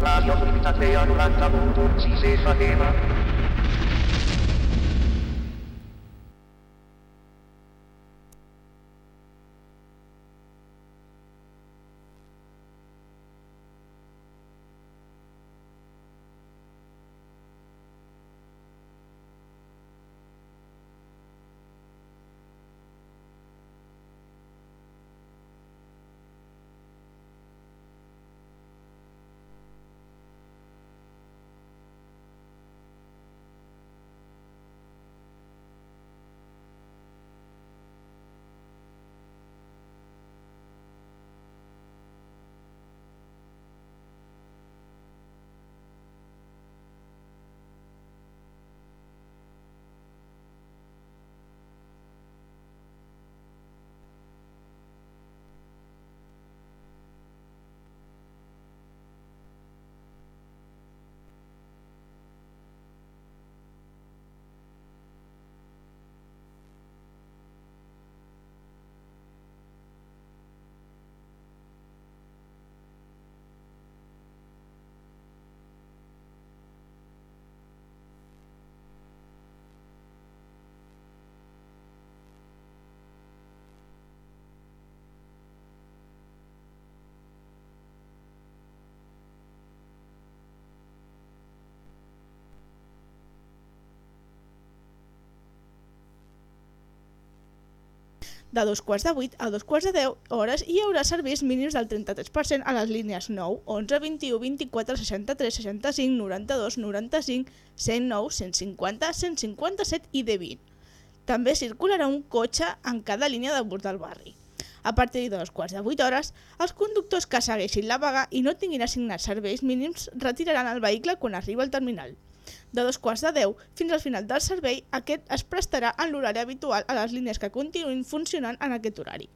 Radio Comunitatea 90.6 FM. De dos quarts de vuit a dos quarts de deu hores hi haurà serveis mínims del 33% a les línies 9, 11, 21, 24, 63, 65, 92, 95, 109, 150, 157 i D20. També circularà un cotxe en cada línia de bus del barri. A partir de dos quarts de vuit hores, els conductors que segueixin la vaga i no tinguin assignats serveis mínims retiraran el vehicle quan arriba al terminal de dos quarts de deu fins al final del servei, aquest es prestarà en l'horari habitual a les línies que continuïn funcionant en aquest horari.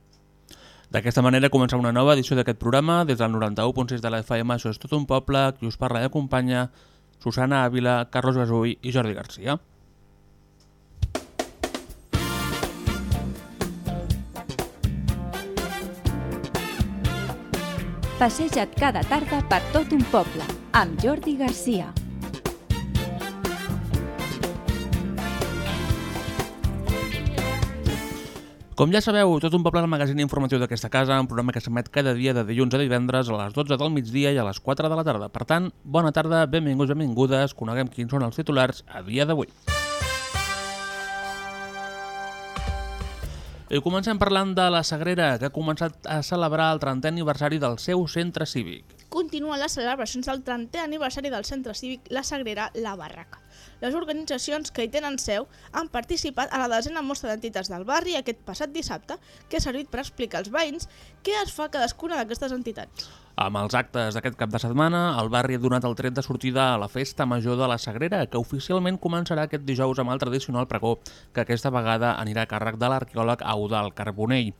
D'aquesta manera comença una nova edició d'aquest programa des del 91.6 de la FM, això és tot un poble, qui us parla i acompanya Susana Ávila, Carlos Gasull i Jordi Garcia. Passeja't cada tarda per tot un poble amb Jordi Garcia. Com ja sabeu, tot un poble del magazín informatiu d'aquesta casa, un programa que s'emet cada dia de dilluns a divendres a les 12 del migdia i a les 4 de la tarda. Per tant, bona tarda, benvinguts, benvingudes, coneguem quins són els titulars a dia d'avui. I comencem parlant de la Sagrera, que ha començat a celebrar el 30è aniversari del seu centre cívic. Continuen les celebracions del 30è aniversari del centre cívic La Sagrera La Barraca. Les organitzacions que hi tenen seu han participat a la desena mostra d'entitats del barri aquest passat dissabte, que ha servit per explicar als veïns què es fa cadascuna d'aquestes entitats. Amb els actes d'aquest cap de setmana, el barri ha donat el tret de sortida a la Festa Major de la Sagrera, que oficialment començarà aquest dijous amb el tradicional pregó, que aquesta vegada anirà a càrrec de l'arqueòleg Audal Carbonell.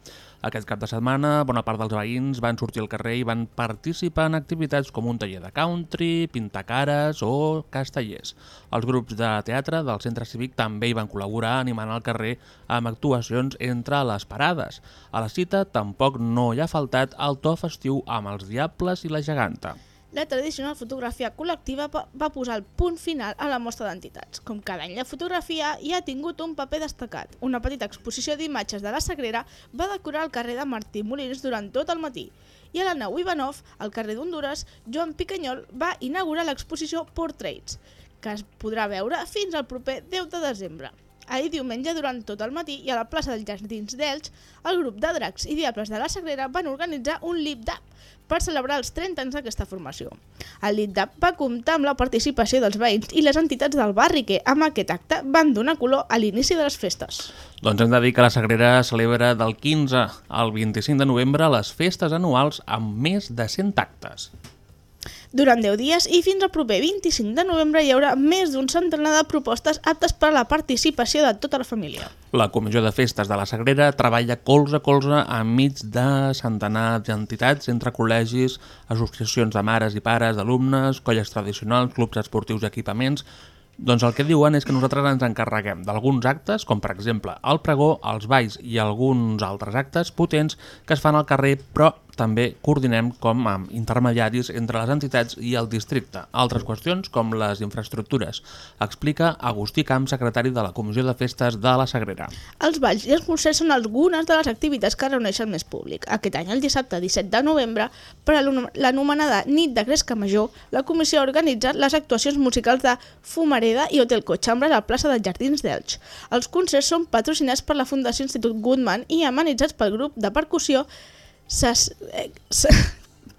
Aquest cap de setmana, bona part dels veïns van sortir al carrer i van participar en activitats com un taller de country, pintacares o castellers. Els grups de teatre del centre cívic també hi van col·laborar animant al carrer amb actuacions entre les parades. A la cita tampoc no hi ha faltat el to festiu amb els diables i la geganta la tradicional fotografia col·lectiva va posar el punt final a la mostra d'entitats. Com cada any, la fotografia hi ha tingut un paper destacat. Una petita exposició d'imatges de la Sagrera va decorar el carrer de Martí Molins durant tot el matí. I a la nau Ivanov, al carrer d'Honduras, Joan Picanyol va inaugurar l'exposició Portraits, que es podrà veure fins al proper 10 de desembre. Ahir diumenge, durant tot el matí i a la plaça dels Jardins d'Elx, el grup de dracs i diables de la Sagrera van organitzar un lip-dap per celebrar els 30 anys d'aquesta formació. El LITDAP va comptar amb la participació dels veïns i les entitats del barri que, amb aquest acte, van donar color a l'inici de les festes. Doncs hem de dir que la Sagrera celebra del 15 al 25 de novembre les festes anuals amb més de 100 actes. Durant 10 dies i fins al proper 25 de novembre hi haurà més d'un centenar de propostes aptes per a la participació de tota la família. La Comissió de Festes de la Sagrera treballa colze a colze enmig de centenars d'entitats entre col·legis, associacions de mares i pares, d'alumnes, colles tradicionals, clubs esportius i equipaments, Doncs el que diuen és que nosaltres ens encarreguem d'alguns actes, com per exemple el pregó, els balls i alguns altres actes potents que es fan al carrer, però també coordinem com amb intermediaris entre les entitats i el districte. Altres qüestions, com les infraestructures, explica Agustí Camp, secretari de la Comissió de Festes de la Sagrera. Els balls i els concerts són algunes de les activitats que reuneixen més públic. Aquest any, el dissabte 17 de novembre, per a l'ano- l'anomenada Nit de Gresca Major, la comissió ha organitzat les actuacions musicals de Fumareda i Hotel Cotxambres a la plaça dels Jardins d'Elx. Els concerts són patrocinats per la Fundació Institut Goodman i amenitzats pel grup de percussió Sas... eh, Sa-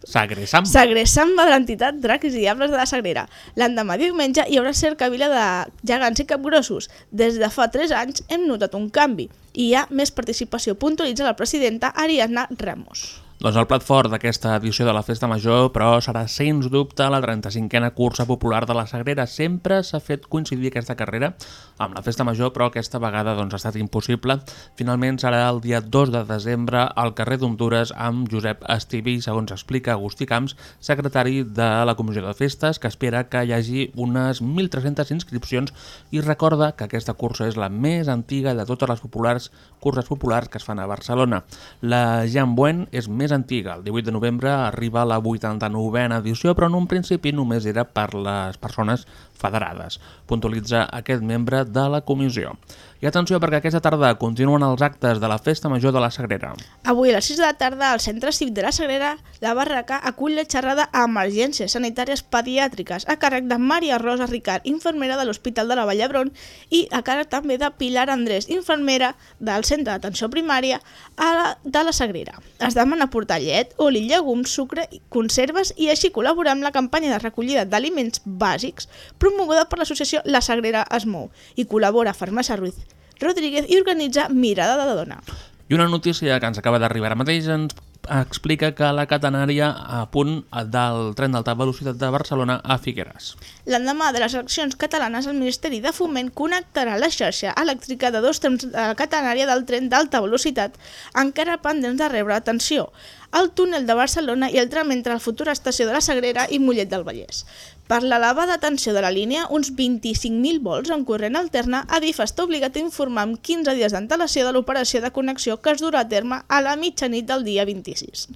Sagresam. Sagressamba de l'entitat Dracs i Diables de la Sagrera. L'endemà diumenge hi haurà cercavila de gegants i capgrossos. Des de fa 3 anys hem notat un canvi i hi ha més participació, puntualitza la presidenta Ariadna Ramos. Doncs el plat fort d'aquesta edició de la Festa Major, però serà sens dubte la 35a cursa popular de la Sagrera. Sempre s'ha fet coincidir aquesta carrera amb la Festa Major, però aquesta vegada doncs, ha estat impossible. Finalment serà el dia 2 de desembre al carrer d'Honduras amb Josep Estivi, segons explica Agustí Camps, secretari de la Comissió de Festes, que espera que hi hagi unes 1.300 inscripcions i recorda que aquesta cursa és la més antiga de totes les populars curses populars que es fan a Barcelona. La Jean Buen és més antiga. El 18 de novembre arriba la 89a edició, però en un principi només era per les persones federades. Puntualitza aquest membre de la comissió. I atenció perquè aquesta tarda continuen els actes de la Festa Major de la Sagrera. Avui a les 6 de la tarda al Centre Cívic de la Sagrera, la Barraca acull la xerrada a emergències sanitàries pediàtriques a càrrec de Maria Rosa Ricard, infermera de l'Hospital de la Vall d'Hebron i a càrrec també de Pilar Andrés, infermera del Centre d'Atenció Primària a la, de la Sagrera. Es demana portar llet, oli, llegums, sucre, conserves i així col·laborar amb la campanya de recollida d'aliments bàsics promoguda per l'associació La Sagrera es mou i col·labora Farmàcia Ruiz Rodríguez i organitza Mirada de Dona. I una notícia que ens acaba d'arribar ara mateix ens explica que la catenària a punt del tren d'alta velocitat de Barcelona a Figueres. L'endemà de les eleccions catalanes, el Ministeri de Foment connectarà la xarxa elèctrica de dos trams de la catenària del tren d'alta velocitat, encara pendents de rebre atenció, el túnel de Barcelona i el tram entre la futura estació de la Sagrera i Mollet del Vallès. Per l'elevada tensió de la línia, uns 25.000 vols en corrent alterna, Adif està obligat a informar amb 15 dies d'antelació de l'operació de connexió que es durà a terme a la mitjanit del dia 26.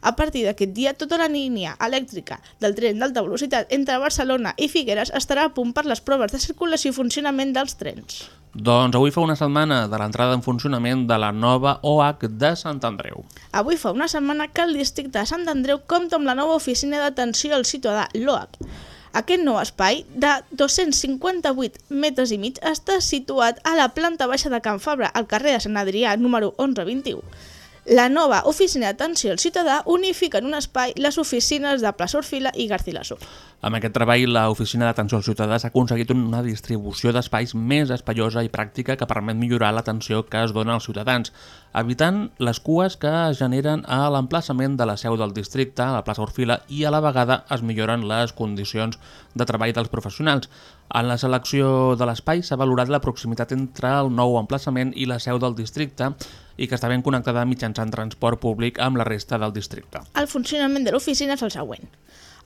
A partir d'aquest dia, tota la línia elèctrica del tren d'alta velocitat entre Barcelona i Figueres estarà a punt per les proves de circulació i funcionament dels trens. Doncs avui fa una setmana de l'entrada en funcionament de la nova OH de Sant Andreu. Avui fa una setmana que el districte de Sant Andreu compta amb la nova oficina d'atenció al ciutadà, l'OAC. Aquest nou espai, de 258 metres i mig, està situat a la planta baixa de Can Fabra, al carrer de Sant Adrià, número 1121. La nova oficina d'atenció al ciutadà unifica en un espai les oficines de Plaça Orfila i Garcilaso. Amb aquest treball, l'Oficina d'Atenció al Ciutadà s'ha aconseguit una distribució d'espais més espaiosa i pràctica que permet millorar l'atenció que es dona als ciutadans, evitant les cues que es generen a l'emplaçament de la seu del districte, a la plaça Orfila, i a la vegada es milloren les condicions de treball dels professionals. En la selecció de l'espai s'ha valorat la proximitat entre el nou emplaçament i la seu del districte i que està ben connectada mitjançant transport públic amb la resta del districte. El funcionament de l'oficina és el següent.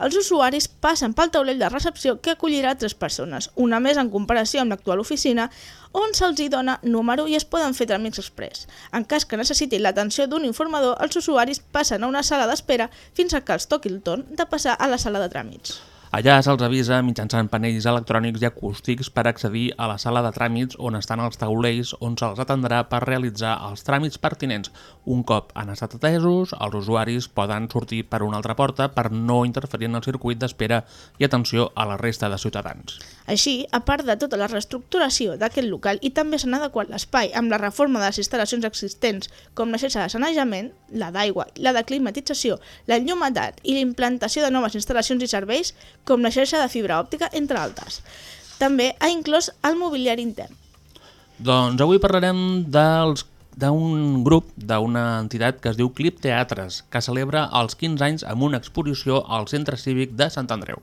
Els usuaris passen pel taulell de recepció que acollirà tres persones, una més en comparació amb l'actual oficina, on se'ls hi dona número i es poden fer tràmits express. En cas que necessitin l'atenció d'un informador, els usuaris passen a una sala d'espera fins a que els toqui el torn de passar a la sala de tràmits. Allà se'ls avisa mitjançant panells electrònics i acústics per accedir a la sala de tràmits on estan els taulells on se'ls atendrà per realitzar els tràmits pertinents. Un cop han estat atesos, els usuaris poden sortir per una altra porta per no interferir en el circuit d'espera i atenció a la resta de ciutadans. Així, a part de tota la reestructuració d'aquest local i també s'han adequat l'espai amb la reforma de les instal·lacions existents com la xarxa de sanejament, la d'aigua, la de climatització, l'enllumetat i la implantació de noves instal·lacions i serveis com la xarxa de fibra òptica, entre altres. També ha inclòs el mobiliari intern. Doncs avui parlarem dels d'un grup d'una entitat que es diu Clip Teatres, que celebra els 15 anys amb una exposició al Centre Cívic de Sant Andreu.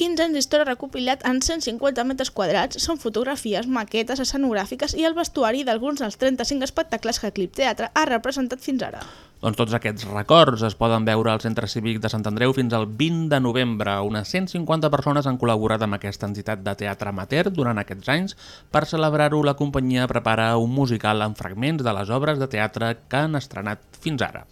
15 anys d'història recopilat en 150 metres quadrats són fotografies, maquetes escenogràfiques i el vestuari d'alguns dels 35 espectacles que Clip Teatre ha representat fins ara. Doncs tots aquests records es poden veure al Centre Cívic de Sant Andreu fins al 20 de novembre. Unes 150 persones han col·laborat amb aquesta entitat de teatre amateur durant aquests anys. Per celebrar-ho, la companyia prepara un musical amb fragments de les obres de teatre que han estrenat fins ara.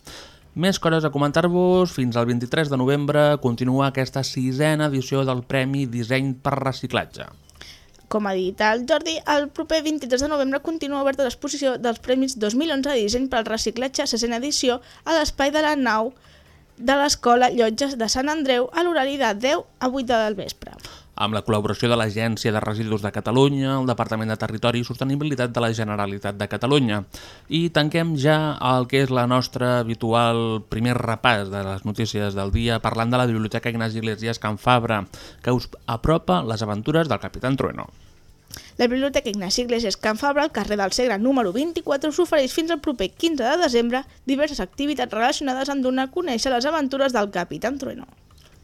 Més coses a comentar-vos. Fins al 23 de novembre continua aquesta sisena edició del Premi Disseny per Reciclatge. Com ha dit el Jordi, el proper 23 de novembre continua oberta l'exposició dels Premis 2011 de disseny pel reciclatge 60 edició a l'espai de la nau de l'Escola Llotges de Sant Andreu a l'horari de 10 a 8 del vespre. Amb la col·laboració de l'Agència de Residus de Catalunya, el Departament de Territori i Sostenibilitat de la Generalitat de Catalunya. I tanquem ja el que és la nostra habitual primer repàs de les notícies del dia parlant de la Biblioteca Ignasi Iglesias Can Fabra, que us apropa les aventures del Capitán Trueno. La Biblioteca Ignasi Iglesias Can Fabra, al carrer del Segre número 24, s'ofereix fins al proper 15 de desembre diverses activitats relacionades amb donar a conèixer les aventures del Capitán Trueno.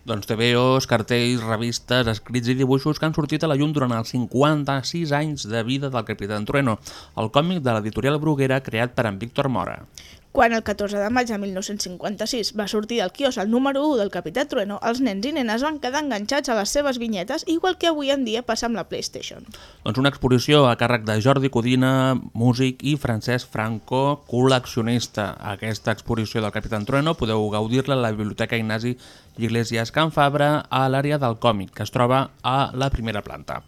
Doncs TVOs, cartells, revistes, escrits i dibuixos que han sortit a la llum durant els 56 anys de vida del Capitán Trueno, el còmic de l'editorial Bruguera creat per en Víctor Mora. Quan el 14 de maig de 1956 va sortir del quios el número 1 del Capità Trueno, els nens i nenes van quedar enganxats a les seves vinyetes, igual que avui en dia passa amb la PlayStation. Doncs una exposició a càrrec de Jordi Codina, músic, i Francesc Franco, col·leccionista. Aquesta exposició del Capitán Trueno podeu gaudir-la a la Biblioteca Ignasi Iglesias Can Fabra a l'àrea del còmic, que es troba a la primera planta.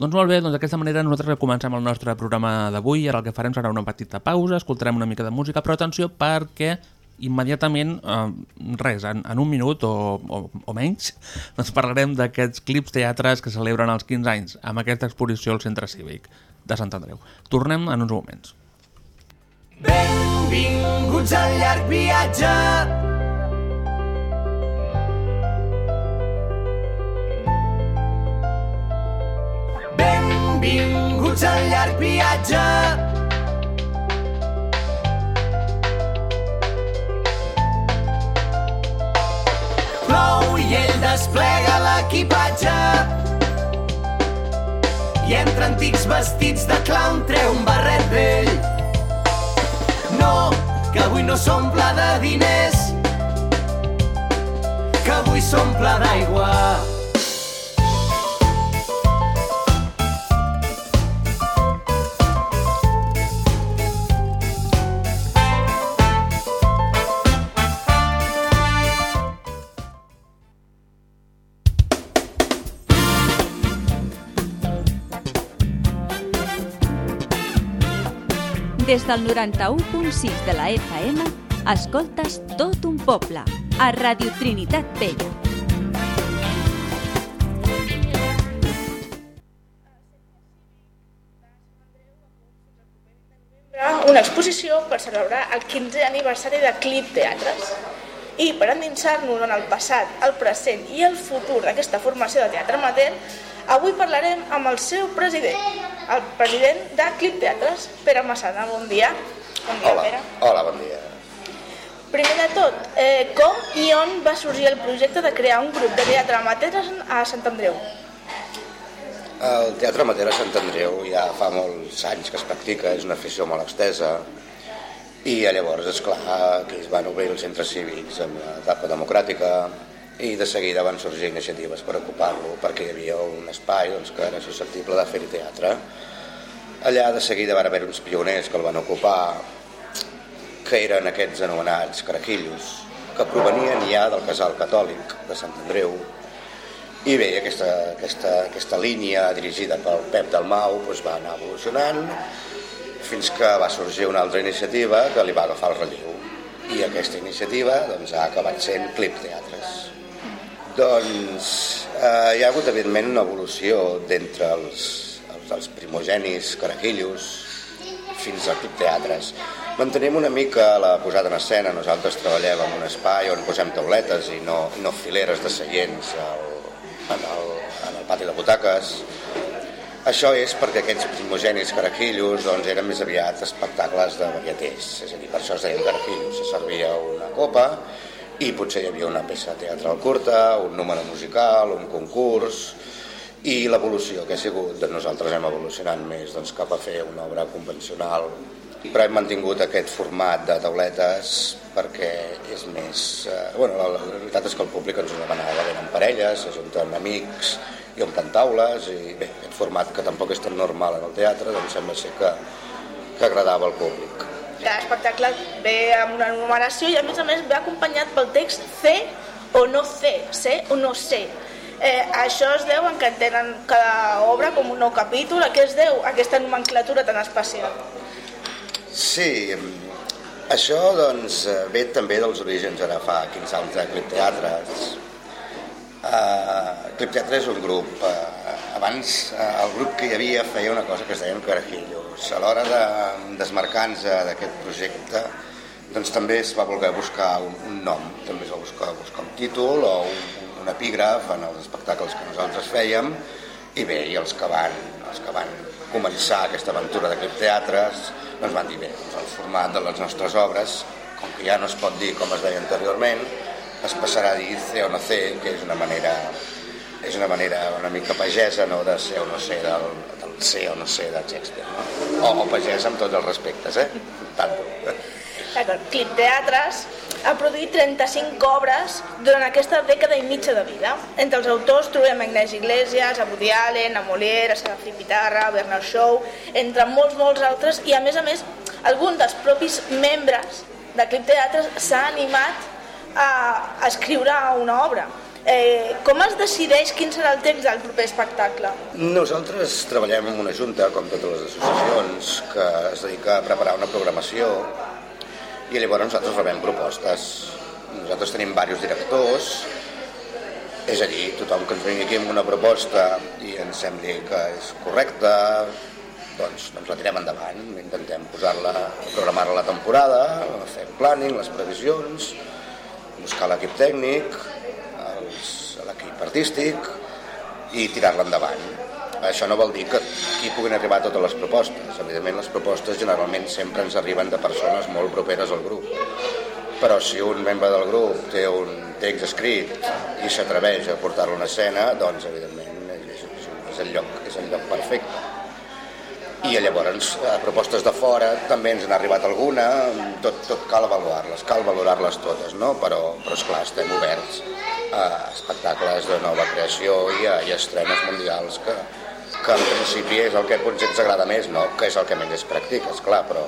Doncs molt bé, doncs d'aquesta manera nosaltres comencem el nostre programa d'avui. Ara el que farem serà una petita pausa, escoltarem una mica de música, però atenció perquè immediatament, eh, res, en, en un minut o, o, o menys, doncs parlarem d'aquests clips teatres que celebren els 15 anys amb aquesta exposició al Centre Cívic de Sant Andreu. Tornem en uns moments. Benvinguts al llarg viatge. Benvinguts al llarg viatge. Plou i ell desplega l'equipatge. I entre antics vestits de clown treu un barret vell. No, que avui no s'omple de diners, que avui s'omple d'aigua. Des del 91.6 de la FM, escoltes tot un poble, a Radio Trinitat Vella. una exposició per celebrar el 15è aniversari de Clip Teatres. I per endinsar-nos en el passat, el present i el futur d'aquesta formació de teatre amateur, avui parlarem amb el seu president, el president de Clip Teatres, Pere Massana. Bon dia. Bon dia, Hola, Pere. hola, bon dia. Primer de tot, eh, com i on va sorgir el projecte de crear un grup de teatre amateur a Sant Andreu? El Teatre Amateur a Sant Andreu ja fa molts anys que es practica, és una afició molt extesa, i llavors, és clar que es van obrir els centres cívics amb l'etapa democràtica i de seguida van sorgir iniciatives per ocupar-lo perquè hi havia un espai doncs, que era susceptible de fer teatre. Allà de seguida van haver uns pioners que el van ocupar que eren aquests anomenats carajillos que provenien ja del casal catòlic de Sant Andreu i bé, aquesta, aquesta, aquesta línia dirigida pel Pep Dalmau doncs, va anar evolucionant fins que va sorgir una altra iniciativa que li va agafar el relleu i aquesta iniciativa doncs, ha acabat sent Clip Teatres. Doncs eh, hi ha hagut evidentment una evolució d'entre els, els, els primogenis carajillos fins a Clip Teatres. Mantenim una mica la posada en escena, nosaltres treballem en un espai on posem tauletes i no, no fileres de seients al, en, el, en el pati de butaques. Això és perquè aquests primogenis carajillos doncs, eren més aviat espectacles de varieters, és a dir, per això es deien carajillos, se servia una copa i potser hi havia una peça teatral curta, un número musical, un concurs, i l'evolució que ha sigut, doncs nosaltres hem evolucionat més doncs, cap a fer una obra convencional però hem mantingut aquest format de tauletes perquè és més... Eh, bueno, la, la veritat és que el públic ens ho demanava, venen parelles, s'ajunten amics i omplen taules i bé, aquest format que tampoc és tan normal en el teatre, doncs sembla ser que, que agradava al públic. Cada espectacle ve amb una numeració i a més a més ve acompanyat pel text C o no C, C o no C. Eh, això es deu en que tenen cada obra com un nou capítol, a què es deu aquesta nomenclatura tan especial? Sí, això doncs eh, ve també dels orígens ara fa 15 anys de Teatres. Uh, Clip Teatre és un grup, uh, abans uh, el grup que hi havia feia una cosa que es deien carajillos. A l'hora de desmarcar-nos d'aquest projecte doncs també es va voler buscar un, un nom, també es va buscar, buscar un títol o un, un epígraf en els espectacles que nosaltres fèiem i bé, i els que van, els que van començar aquesta aventura de Clip Teatres doncs van dir bé, doncs el format de les nostres obres, com que ja no es pot dir com es deia anteriorment, es passarà a dir C o no C, que és una manera és una manera una mica pagesa no, de ser o no ser del, del ser o no ser de Shakespeare no? o, o pagesa amb tots els respectes eh? tant D'acord, Clip Teatres ha produït 35 obres durant aquesta dècada i mitja de vida. Entre els autors trobem a Ignasi Iglesias, a Woody Allen, a Molière, a Serafí Pitarra, Bernard Shaw, entre molts, molts altres, i a més a més, algun dels propis membres de Clip Teatres s'ha animat a, escriure una obra. Eh, com es decideix quin serà el text del proper espectacle? Nosaltres treballem en una junta, com totes les associacions, que es dedica a preparar una programació i llavors nosaltres rebem propostes. Nosaltres tenim diversos directors, és a dir, tothom que ens vingui aquí amb una proposta i ens sembli que és correcta, doncs, doncs la tirem endavant, intentem posar-la, programar-la la temporada, fer planning, les previsions, buscar l'equip tècnic, l'equip artístic i tirar-la endavant. Això no vol dir que aquí puguin arribar totes les propostes. Evidentment, les propostes generalment sempre ens arriben de persones molt properes al grup. Però si un membre del grup té un text escrit i s'atreveix a portar-lo a una escena, doncs, evidentment, és, és, el lloc, és el lloc perfecte. I llavors, a propostes de fora també ens n'ha arribat alguna, tot, tot cal avaluar-les, cal valorar-les totes, no? però, però esclar, estem oberts a espectacles de nova creació i a, i a estrenes mundials que, que en principi és el que potser ens agrada més, no que és el que menys es practica, és clar, però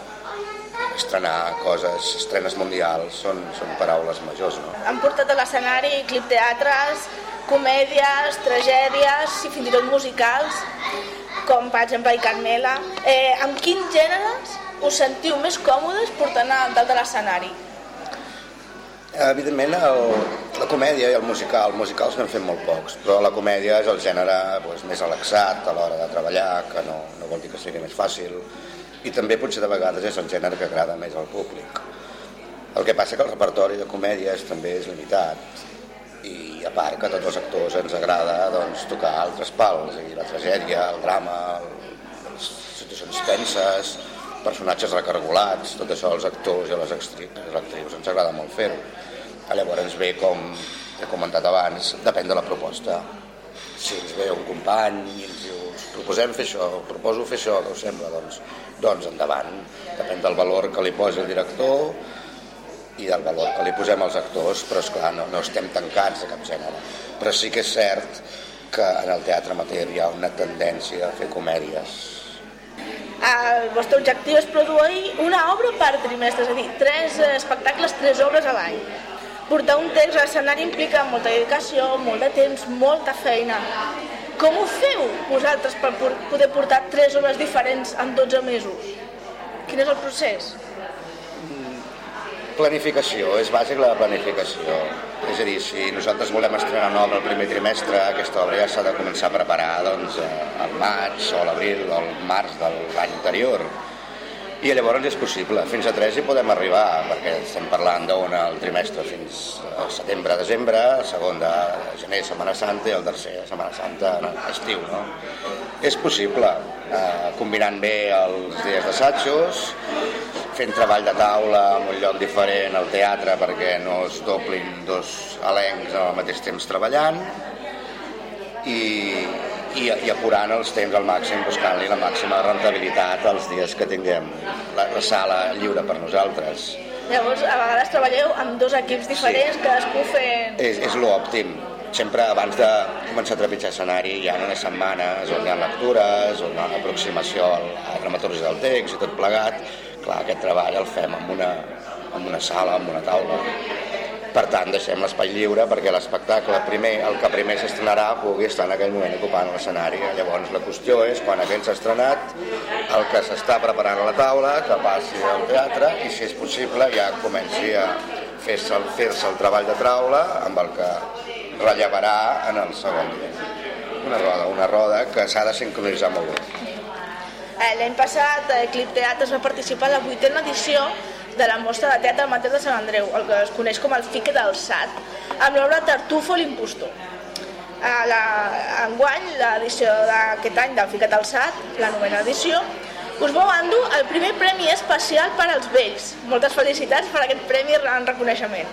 estrenar coses, estrenes mundials, són, són paraules majors, no? Han portat a l'escenari clip teatres, comèdies, tragèdies i fins i tot musicals, com per exemple i Carmela. Eh, amb quins gèneres us sentiu més còmodes portant a dalt de l'escenari? Evidentment, el, la comèdia i el musical, musicals n'hem fet molt pocs, però la comèdia és el gènere doncs, més relaxat a l'hora de treballar, que no, no vol dir que sigui més fàcil, i també potser de vegades és el gènere que agrada més al públic. El que passa que el repertori de comèdies també és limitat, i a part que a tots els actors ens agrada doncs, tocar altres pals, i la tragèdia, el drama, les situacions tenses, personatges recargolats, tot això als actors i a les actrius ens agrada molt fer-ho. Llavors ve, com he comentat abans, depèn de la proposta. Si ens ve un company i ens diu proposem fer això, proposo fer això, què us sembla? Doncs, doncs endavant. Depèn del valor que li posi el director i del valor que li posem als actors, però és clar, no, no estem tancats a cap gènere. Però sí que és cert que en el teatre amateur hi ha una tendència a fer comèdies el vostre objectiu és produir una obra per trimestre, és a dir, tres espectacles, tres obres a l'any. Portar un text a l'escenari implica molta dedicació, molt de temps, molta feina. Com ho feu vosaltres per poder portar tres obres diferents en 12 mesos? Quin és el procés? Planificació, és bàsic la planificació. És a dir, si nosaltres volem estrenar una obra el primer trimestre, aquesta obra ja s'ha de començar a preparar doncs, al maig o a l'abril o al març de l'any anterior. I llavors és possible, fins a tres hi podem arribar, perquè estem parlant d'un al trimestre fins a setembre, desembre, segon de gener, Setmana Santa, i el tercer, Setmana Santa, estiu, no? És possible, eh, combinant bé els dies d'assajos, fent treball de taula en un lloc diferent al teatre perquè no es doblin dos elencs al mateix temps treballant i, i, i apurant els temps al màxim, buscant-li la màxima rentabilitat els dies que tinguem la, la sala lliure per nosaltres. Llavors, a vegades treballeu amb dos equips diferents, sí. cadascú fent... És, és l'òptim. Sempre abans de començar a trepitjar escenari hi ha unes setmanes on hi ha lectures, on hi ha una aproximació a la dramaturgia del text i tot plegat. Clar, aquest treball el fem amb una, amb una sala, amb una taula. Per tant, deixem l'espai lliure perquè l'espectacle primer, el que primer s'estrenarà pugui estar en aquell moment ocupant l'escenari. Llavors la qüestió és, quan aquell s'ha estrenat, el que s'està preparant a la taula, que passi al teatre i, si és possible, ja comenci a fer-se el, fer el treball de traula amb el que rellevarà en el segon dia. Una roda, una roda que s'ha de sincronitzar molt bé. Eh, L'any passat, eh, Clip Teatres va participar a la vuitena edició de la mostra de teatre amateur de Sant Andreu, el que es coneix com el FIC del SAT, amb l'obra Tartufo l'impostor. La, enguany, l'edició d'aquest any del FIC del SAT, la novena edició, us vau endur el primer premi especial per als vells. Moltes felicitats per aquest premi en reconeixement.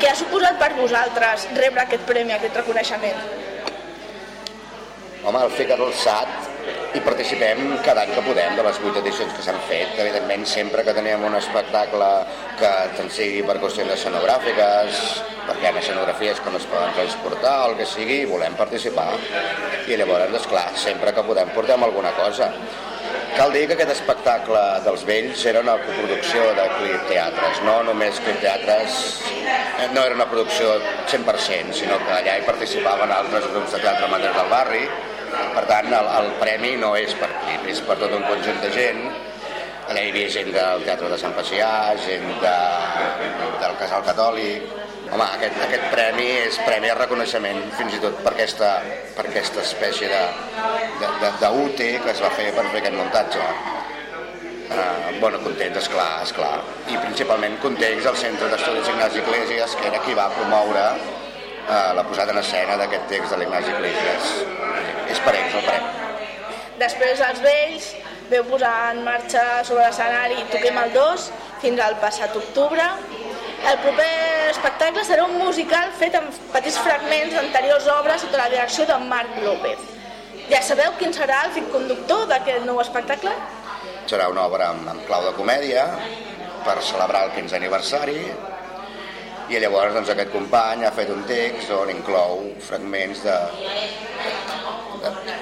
Què ha suposat per vosaltres rebre aquest premi, aquest reconeixement? Home, el FICA del SAT hi participem cada any que podem de les vuit edicions que s'han fet. Evidentment, sempre que teníem un espectacle que tant sigui per qüestions escenogràfiques, perquè hi ha escenografies que no es poden transportar o el que sigui, volem participar. I llavors, esclar, sempre que podem portem alguna cosa. Cal dir que aquest espectacle dels vells era una coproducció de Clip Teatres, no només Clip Teatres, eh, no era una producció 100%, sinó que allà hi participaven altres grups de teatre amateur del barri, per tant el, el premi no és per Clip, és per tot un conjunt de gent, allà hi havia gent del Teatre de Sant Pacià, gent de, del Casal Catòlic, Home, aquest, aquest premi és premi de reconeixement fins i tot per aquesta, per aquesta espècie d'UT que es va fer per fer aquest muntatge. Uh, bueno, contents, esclar, esclar. I principalment contents el Centre d'Estudis Ignasi Iglesias, que era qui va promoure uh, la posada en escena d'aquest text de l'Ignasi Iglesias. És per ells el premi. Després els vells veu posar en marxa sobre l'escenari Toquem el 2 fins al passat octubre. El proper espectacle serà un musical fet amb petits fragments d'anteriors obres sota la direcció de Marc López. Ja sabeu quin serà el fic conductor d'aquest nou espectacle? Serà una obra amb, amb clau de comèdia per celebrar el 15 aniversari i llavors doncs, aquest company ha fet un text on inclou fragments de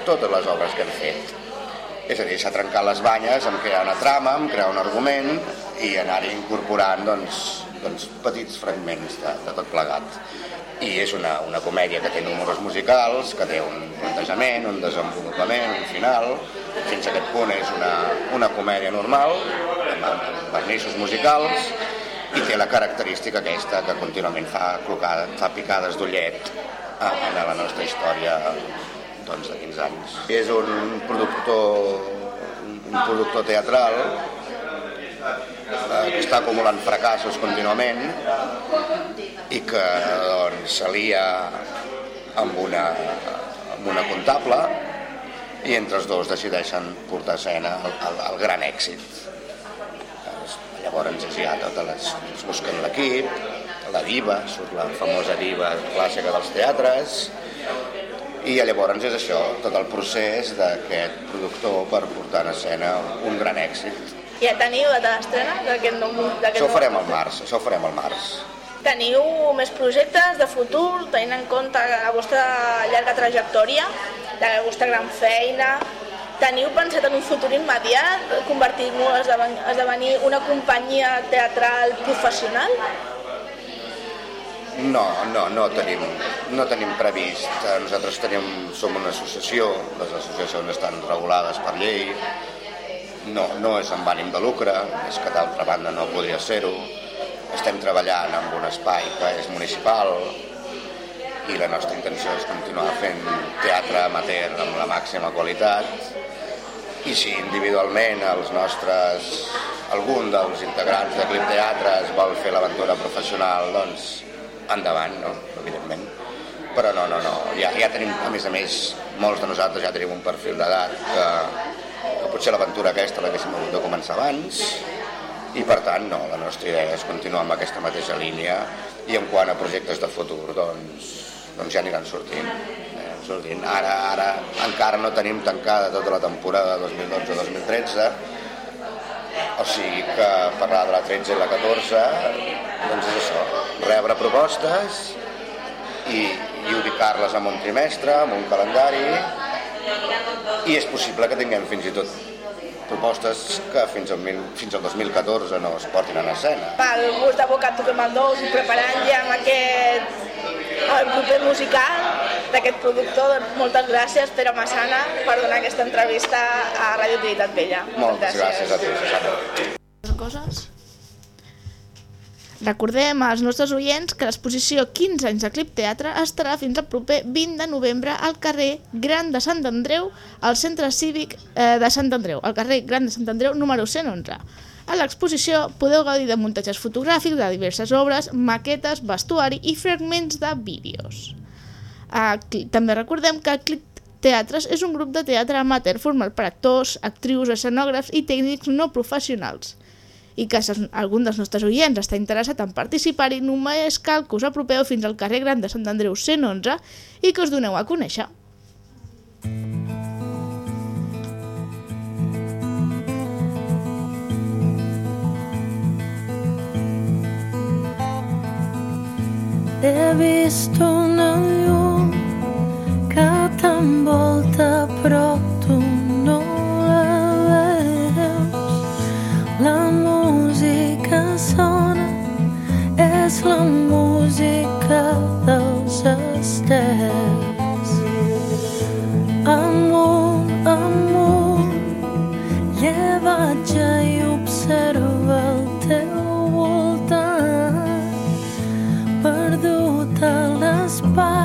totes les obres que hem fet. És a dir, s'ha trencat les banyes en crear una trama, en crear un argument i anar-hi incorporant doncs, doncs, petits fragments de, de tot plegat. I és una, una comèdia que té números musicals, que té un plantejament, un desenvolupament, un final. Fins a aquest punt és una, una comèdia normal, amb, amb vernissos musicals, i té la característica aquesta que contínuament fa, clocada, fa picades d'ullet en la nostra història doncs, de 15 anys. És un productor, un productor teatral eh, que està acumulant fracassos contínuament i que doncs, s'alia amb una, amb una comptable i entre els dos decideixen portar escena el, el, el gran èxit. Llavors és ja totes les... es busquen l'equip, la diva, surt la famosa diva clàssica dels teatres, i llavors és això, tot el procés d'aquest productor per portar en escena un gran èxit. Ja teniu data d'estrena d'aquest nou... Això ho farem al març, això ho farem al març. Teniu més projectes de futur, tenint en compte la vostra llarga trajectòria, la vostra gran feina, teniu pensat en un futur immediat convertir-vos, esdevenir, una companyia teatral professional? No, no, no tenim, no tenim previst. Nosaltres tenim, som una associació, les associacions estan regulades per llei, no, no és amb ànim de lucre, és que d'altra banda no podria ser-ho. Estem treballant amb un espai que és municipal i la nostra intenció és continuar fent teatre amateur amb la màxima qualitat i si individualment els nostres, algun dels integrants de Clip Teatre es vol fer l'aventura professional, doncs endavant, no? evidentment. Però no, no, no, ja, ja tenim, a més a més, molts de nosaltres ja tenim un perfil d'edat que, que potser l'aventura aquesta l'haguéssim hagut de començar abans i per tant no, la nostra idea és continuar amb aquesta mateixa línia i en quant a projectes de futur doncs, doncs ja aniran sortint. Eh, Sortint. Ara, ara encara no tenim tancada tota la temporada 2012-2013, o sigui que parlar de la 13 i la 14, doncs és això, rebre propostes i, i ubicar-les en un trimestre, en un calendari, i és possible que tinguem fins i tot propostes que fins al, fins al 2014 no es portin en escena. Pel gust de boca toquem el dos i preparant ja amb aquest el proper musical d'aquest productor. Doncs moltes gràcies, Pere Massana, per donar aquesta entrevista a Radio Trinitat Vella. Moltes gràcies a tu, Susana. Coses? Recordem als nostres oients que l'exposició 15 anys de Clip Teatre estarà fins al proper 20 de novembre al carrer Gran de Sant Andreu, al Centre Cívic eh, de Sant Andreu, al carrer Gran de Sant Andreu número 111. A l'exposició podeu gaudir de muntatges fotogràfics de diverses obres, maquetes, vestuari i fragments de vídeos. També recordem que Clip Teatres és un grup de teatre amateur format per actors, actrius, escenògrafs i tècnics no professionals i que si algun dels nostres oients està interessat en participar-hi, només cal que us apropeu fins al carrer Gran de Sant Andreu 111 i que us doneu a conèixer. He vist una llum que t'envolta però tu no la veus. La música sona, és la música dels estels. Amunt, amunt, llevatge i observa el teu voltant perdut a l'espai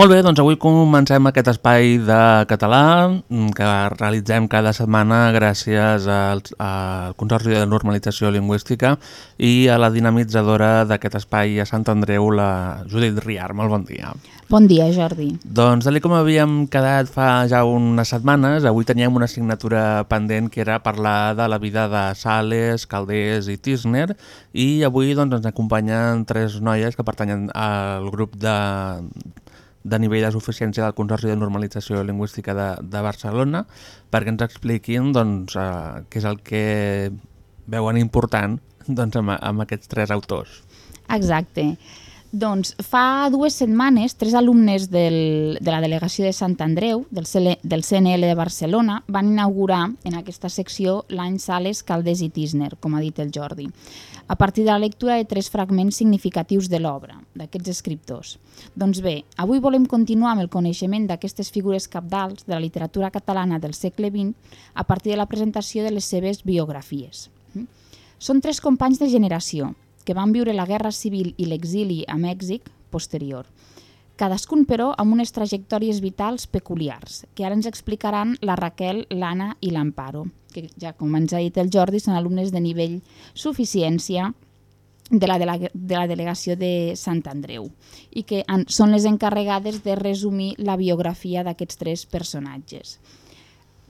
Molt bé, doncs avui comencem aquest espai de català mm, que realitzem cada setmana gràcies al, al Consorci de Normalització Lingüística i a la dinamitzadora d'aquest espai a Sant Andreu, la Judit Riar. Molt bon dia. Bon dia, Jordi. Doncs, tal com havíem quedat fa ja unes setmanes, avui teníem una assignatura pendent que era parlar de la vida de Sales, Caldés i Tisner i avui doncs, ens acompanyen tres noies que pertanyen al grup de, de nivell de suficiència del Consorci de Normalització Lingüística de, de Barcelona perquè ens expliquin doncs, eh, què és el que veuen important doncs, amb, amb aquests tres autors. Exacte. Doncs fa dues setmanes, tres alumnes del, de la delegació de Sant Andreu, del, CL, del CNL de Barcelona, van inaugurar en aquesta secció l'any Sales, Caldés i Tisner, com ha dit el Jordi, a partir de la lectura de tres fragments significatius de l'obra, d'aquests escriptors. Doncs bé, avui volem continuar amb el coneixement d'aquestes figures capdals de la literatura catalana del segle XX a partir de la presentació de les seves biografies. Són tres companys de generació, que van viure la Guerra Civil i l'exili a Mèxic posterior. Cadascun, però, amb unes trajectòries vitals peculiars, que ara ens explicaran la Raquel, l'Anna i l'Amparo, que ja com ens ha dit el Jordi, són alumnes de nivell suficiència de la, delega, de la delegació de Sant Andreu i que han, són les encarregades de resumir la biografia d'aquests tres personatges.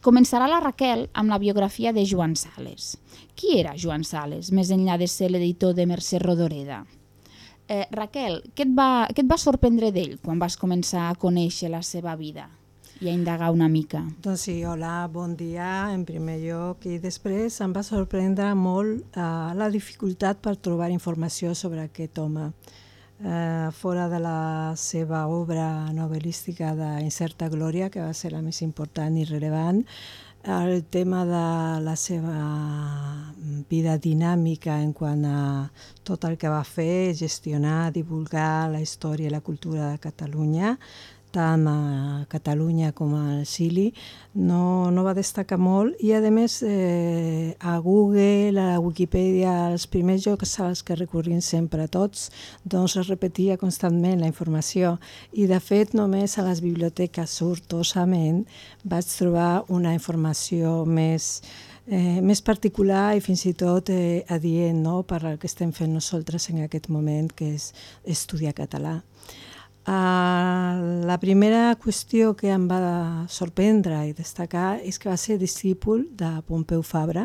Començarà la Raquel amb la biografia de Joan Sales. Qui era Joan Sales, més enllà de ser l'editor de Mercè Rodoreda? Eh, Raquel, què et, va, què et va sorprendre d'ell quan vas començar a conèixer la seva vida i a indagar una mica? Doncs sí, hola, bon dia en primer lloc i després em va sorprendre molt uh, la dificultat per trobar informació sobre aquest home. Uh, fora de la seva obra novel·lística d'Incerta Glòria, que va ser la més important i rellevant, el tema de la seva vida dinàmica en quant a tot el que va fer, gestionar, divulgar la història i la cultura de Catalunya, tant a Catalunya com al Xili, no, no va destacar molt i a més eh, a Google, a la Wikipedia, els primers jocs als que recorrim sempre tots, doncs es repetia constantment la informació i de fet només a les biblioteques sortosament vaig trobar una informació més eh, més particular i fins i tot eh, adient no? per al que estem fent nosaltres en aquest moment, que és estudiar català. Uh, la primera qüestió que em va sorprendre i destacar és que va ser discípul de Pompeu Fabra,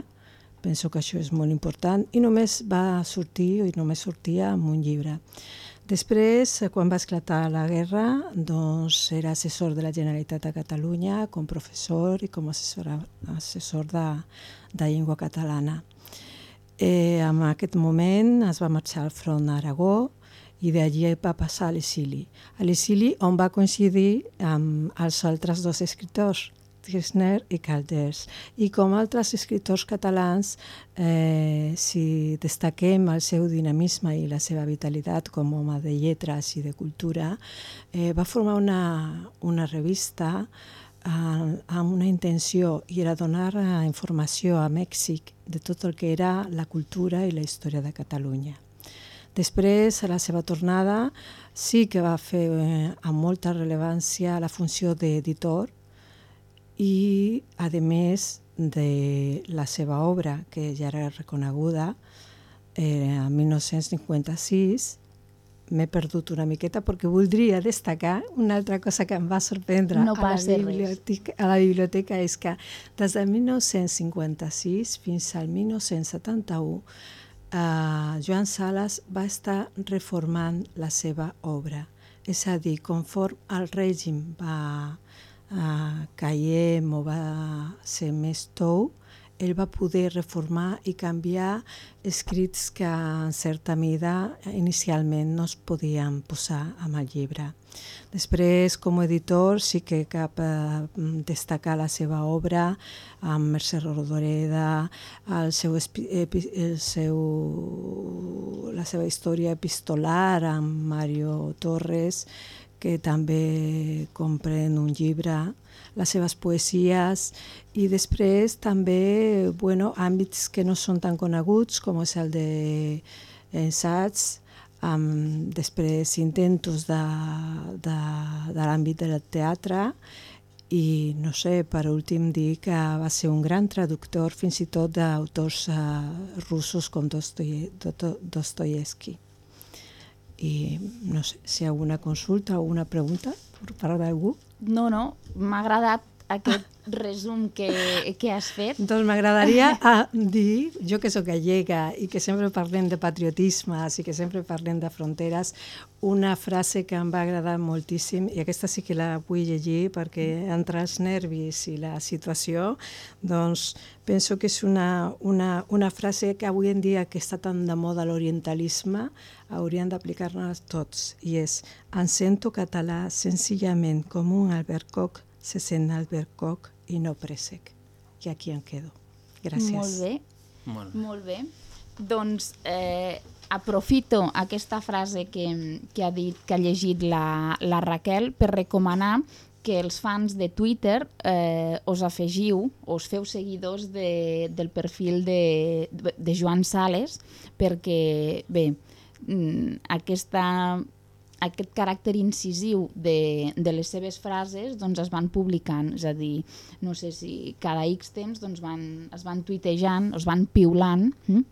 penso que això és molt important, i només va sortir, i només sortia amb un llibre. Després, quan va esclatar la guerra, doncs era assessor de la Generalitat de Catalunya com professor i com assessor, assessor de, de llengua catalana. Eh, en aquest moment es va marxar al front a Aragó, i d'allí va passar a l'exili. A l'exili on va coincidir amb els altres dos escriptors, Kirchner i Calders. I com altres escriptors catalans, eh, si destaquem el seu dinamisme i la seva vitalitat com a home de lletres i de cultura, eh, va formar una, una revista eh, amb una intenció i era donar eh, informació a Mèxic de tot el que era la cultura i la història de Catalunya. Després, a la seva tornada, sí que va fer eh, amb molta rellevància la funció d'editor i, a més de la seva obra, que ja era reconeguda, eh, en 1956, m'he perdut una miqueta perquè voldria destacar una altra cosa que em va sorprendre no a, la biblioteca, a la biblioteca és que des de 1956 fins al 1971 uh, Joan Sales va estar reformant la seva obra. És a dir, conforme el règim va uh, caient o va ser més tou, ell va poder reformar i canviar escrits que en certa mida inicialment no es podien posar en el llibre. Després, com a editor, sí que cap a destacar la seva obra amb Mercè Rodoreda, el seu, el seu, la seva història epistolar amb Mario Torres, que també comprèn un llibre les seves poesies i després també bueno, àmbits que no són tan coneguts com és el de amb després intentos de, de, de l'àmbit del teatre i no sé, per últim dir que va ser un gran traductor fins i tot d'autors uh, russos com Dostoyevsky. I no sé si alguna consulta o alguna pregunta per part d'algú. No, no, m'ha agradat aquest resum que, que has fet. Doncs m'agradaria dir, jo que sóc gallega i que sempre parlem de patriotismes i que sempre parlem de fronteres, una frase que em va agradar moltíssim, i aquesta sí que la vull llegir perquè entre els nervis i la situació, doncs penso que és una, una, una frase que avui en dia que està tan de moda l'orientalisme, haurien d'aplicar-la tots, i és «Em sento català senzillament com un albercoc se sent albercoc i no préssec. I aquí em quedo. Gràcies. Molt bé. Molt bé. Molt bé. Doncs eh, aprofito aquesta frase que, que ha dit, que ha llegit la, la Raquel per recomanar que els fans de Twitter eh, us afegiu, us feu seguidors de, del perfil de, de Joan Sales, perquè, bé, mm, aquesta aquest caràcter incisiu de, de les seves frases doncs es van publicant, és a dir, no sé si cada X temps doncs van, es van tuitejant, es van piulant hm?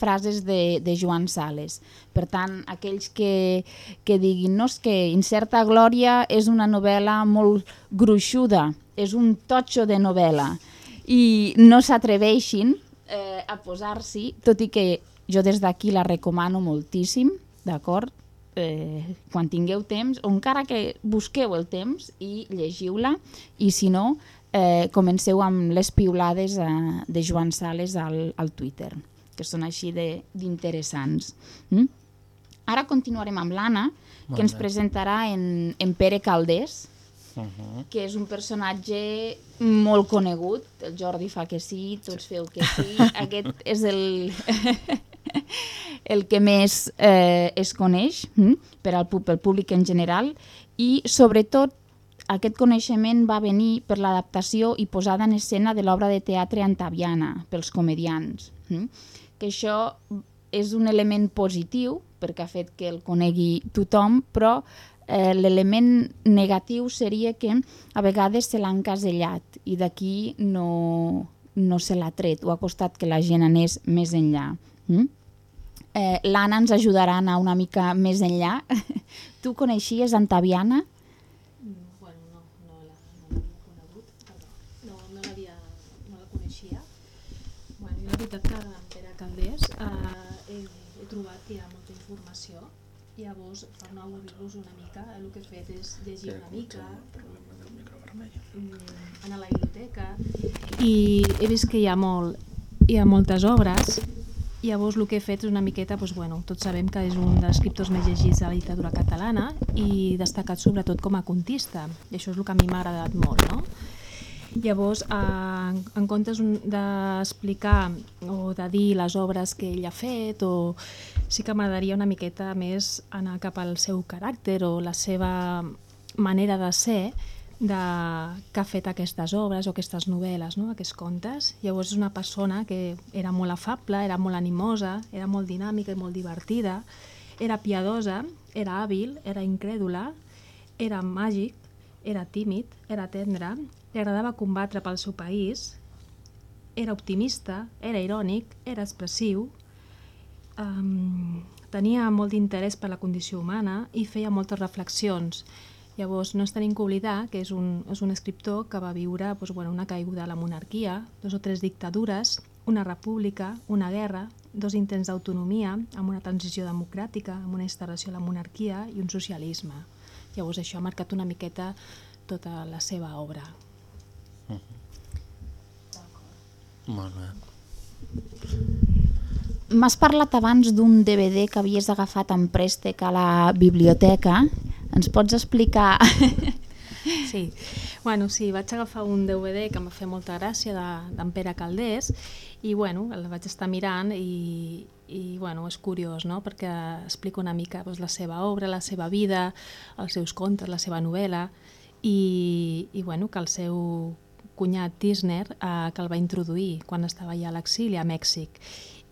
frases de, de Joan Sales. Per tant, aquells que, que diguin no, és que Incerta Glòria és una novel·la molt gruixuda, és un totxo de novel·la, i no s'atreveixin eh, a posar-s'hi, tot i que jo des d'aquí la recomano moltíssim, d'acord? Eh, quan tingueu temps, o encara que busqueu el temps i llegiu-la, i si no, eh, comenceu amb les piulades eh, de Joan Sales al, al Twitter, que són així de- d'interessants. Mm? Ara continuarem amb l'Anna, que ens presentarà en, en Pere Caldés, Uh -huh. que és un personatge molt conegut. El Jordi fa que sí, tots feu que sí. Aquest és el, el que més eh, es coneix hm? per al pel públic en general i sobretot aquest coneixement va venir per l'adaptació i posada en escena de l'obra de teatre antaviana pels comedians. hm? Que això és un element positiu perquè ha fet que el conegui tothom, però eh, l'element negatiu seria que a vegades se l'ha encasellat i d'aquí no, no se l'ha tret o ha costat que la gent anés més enllà. Mm? Eh, L'Anna ens ajudarà a anar una mica més enllà. tu coneixies Antaviana? Bueno, no, no la- no l'havia conegut, perdó. No, no l'havia, no la coneixia. Bueno, jo la veritat que en Pere Caldés eh, he, he trobat que hi ha molta informació i llavors per no avorrir-los una mica el que he fet és llegir una mica mm, anar a la biblioteca i he vist que hi ha, molt, hi ha moltes obres llavors el que he fet és una miqueta, doncs, bueno, tots sabem que és un dels escriptors més llegits de la literatura catalana i destacat sobretot com a contista, i això és el que a mi m'ha agradat molt, no? Llavors, eh, en, comptes d'explicar o de dir les obres que ell ha fet, o sí que m'agradaria una miqueta més anar cap al seu caràcter o la seva manera de ser de, que ha fet aquestes obres o aquestes novel·les, no? aquests contes. Llavors és una persona que era molt afable, era molt animosa, era molt dinàmica i molt divertida, era piadosa, era hàbil, era incrèdula, era màgic, era tímid, era tendre, li agradava combatre pel seu país, era optimista, era irònic, era expressiu, um, tenia molt d'interès per la condició humana i feia moltes reflexions. Llavors, no ens tenim que oblidar que és un, és un escriptor que va viure doncs, bueno, una caiguda de la monarquia, dos o tres dictadures, una república, una guerra, dos intents d'autonomia, amb una transició democràtica, amb una instauració a la monarquia i un socialisme. Llavors, això ha marcat una miqueta tota la seva obra. Molt bé. M'has parlat abans d'un DVD que havies agafat en préstec a la biblioteca. Ens pots explicar... Sí, bueno, sí, vaig agafar un DVD que em va fer molta gràcia de- d'en Pere Caldés i bueno, el vaig estar mirant i, i bueno, és curiós, no? perquè explica una mica doncs, la seva obra, la seva vida, els seus contes, la seva novel·la i, i bueno, que el seu cunyat Tisner eh, que el va introduir quan estava allà a l'exili a Mèxic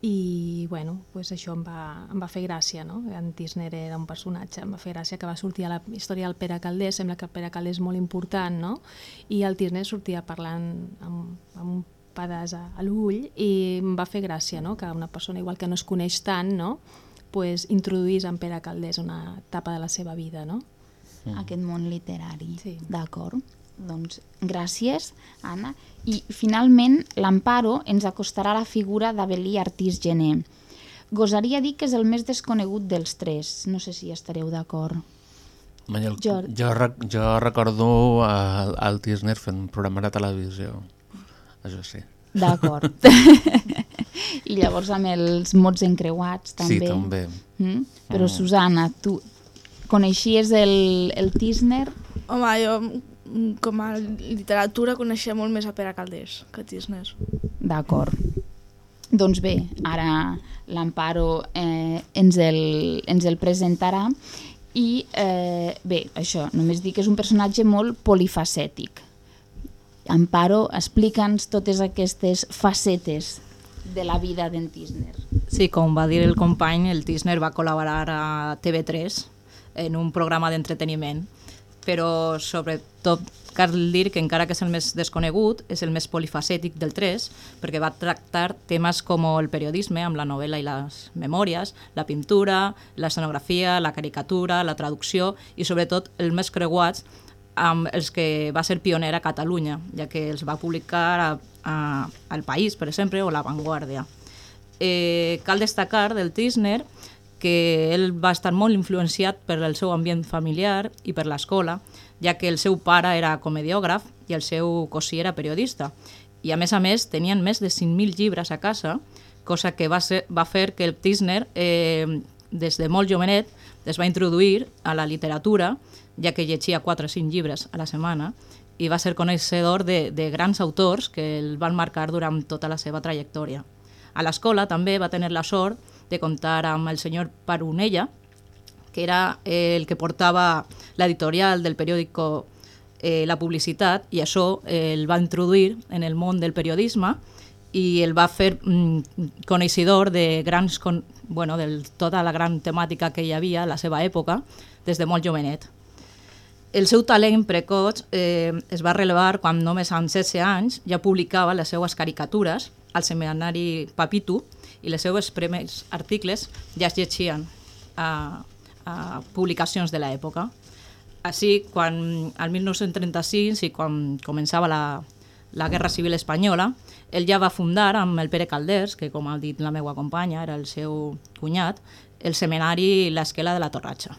i bueno, pues això em va, em va fer gràcia, no? En Tisner era un personatge, em va fer gràcia que va sortir a la història del Pere Caldés, sembla que el Pere Caldés és molt important, no? I el Tisner sortia parlant amb, amb un pedaç a, a l'ull i em va fer gràcia, no? Que una persona igual que no es coneix tant, no? Pues introduís en Pere Caldés una etapa de la seva vida, no? aquest món literari. Sí. D'acord. Doncs gràcies, Anna. I finalment l'Amparo ens acostarà a la figura d'Avelí Artís Gené. Gosaria dir que és el més desconegut dels tres. No sé si estareu d'acord. Jo- jo, rec- jo recordo el, el Tisner fent un programa de televisió. Això sí. D'acord. I llavors amb els mots encreuats també. Sí, també. Mm? Però Mm. Susana, tu coneixies el, el Tisner? Home, jo com a literatura coneixia molt més a Pere Caldés que Tisner. D'acord. Doncs bé, ara l'Amparo eh, ens, el, ens el presentarà i eh, bé, això, només dic que és un personatge molt polifacètic. Amparo, explica'ns totes aquestes facetes de la vida d'en Tisner. Sí, com va dir el company, el Tisner va col·laborar a TV3 en un programa d'entreteniment, però sobretot cal dir que encara que és el més desconegut, és el més polifacètic del tres, perquè va tractar temes com el periodisme, amb la novel·la i les memòries, la pintura, l'escenografia, la caricatura, la traducció i sobretot els més creuats amb els que va ser pioner a Catalunya, ja que els va publicar a, a, al País, per exemple, o La Vanguardia. Eh, cal destacar del Tisner que ell va estar molt influenciat per el seu ambient familiar i per l'escola, ja que el seu pare era comediògraf i el seu cosí era periodista. I a més a més tenien més de 5.000 llibres a casa, cosa que va, ser, va fer que el Tisner, eh, des de molt jovenet, es va introduir a la literatura, ja que llegia 4 o 5 llibres a la setmana, i va ser coneixedor de, de grans autors que el van marcar durant tota la seva trajectòria. A l'escola també va tenir la sort de comptar amb el senyor Parunella, que era el que portava l'editorial del periòdico eh, La Publicitat, i això eh, el va introduir en el món del periodisme i el va fer mm, coneixedor de grans, con, bueno, de tota la gran temàtica que hi havia a la seva època, des de molt jovenet. El seu talent precoç eh, es va relevar quan només amb 16 anys ja publicava les seues caricatures al seminari Papitu, i les seues primers articles ja es llegien a, a publicacions de l'època. Així, quan al 1936 i quan començava la, la Guerra Civil Espanyola, ell ja va fundar amb el Pere Calders, que com ha dit la meva companya, era el seu cunyat, el seminari L'Esquela de la Torratxa.